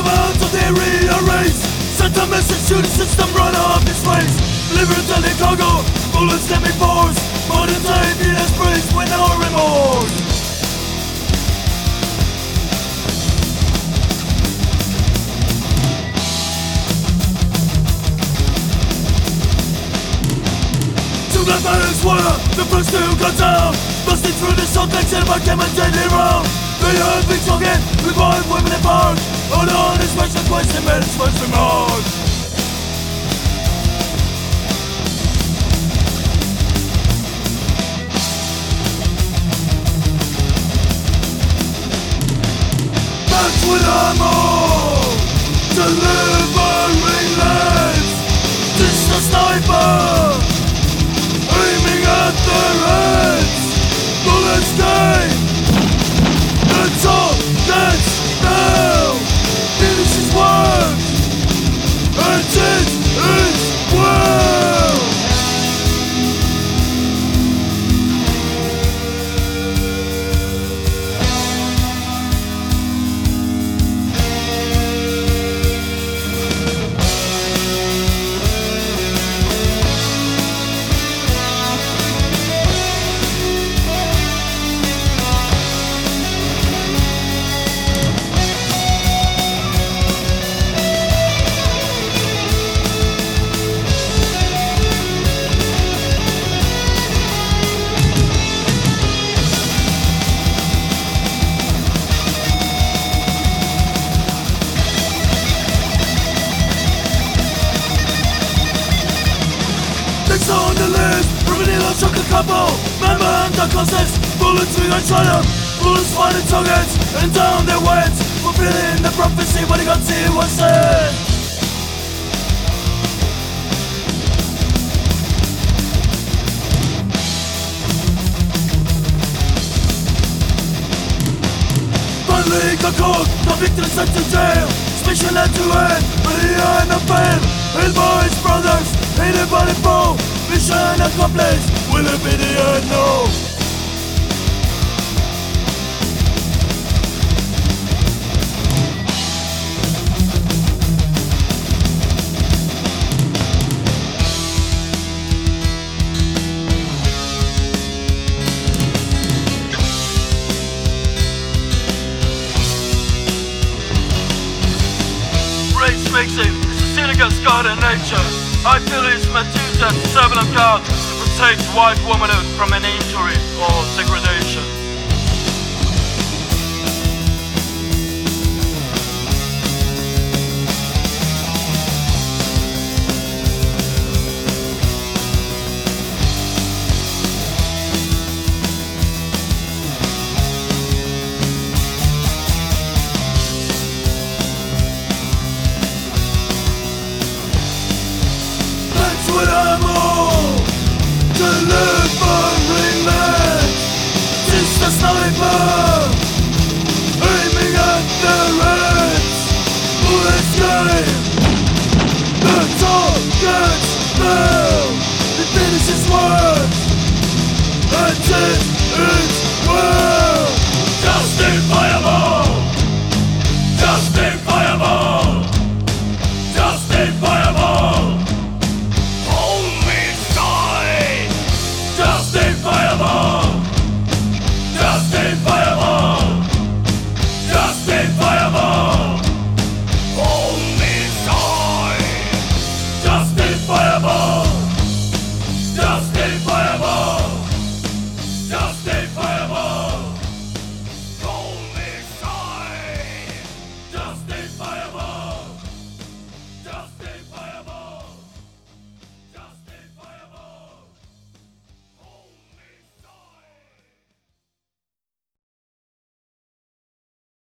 rearrange Sent a message to the system, run off his face Liberty cargo, bullets let me force Modern day Venus breaks with no remorse. Two black were the first to go down. Busting through the lakes and came a deadly round They heard big talking, women in park Hold on, płacimy swoją moc That's what I'm on on the list, Rubenilla chocolate couple Member and the concepts, bullets we gon' try them Bullets finding targets, and down their went Fulfilling the prophecy, what you got see was said Finally got caught, convicted and sent to jail. Special end to end, but he ain't no fail his brothers, hated by the foe Mission accomplished, will it be the end? No Race mixing is a sin against God and nature. I feel it's my duty of God to protect white womanhood from any injury or degradation.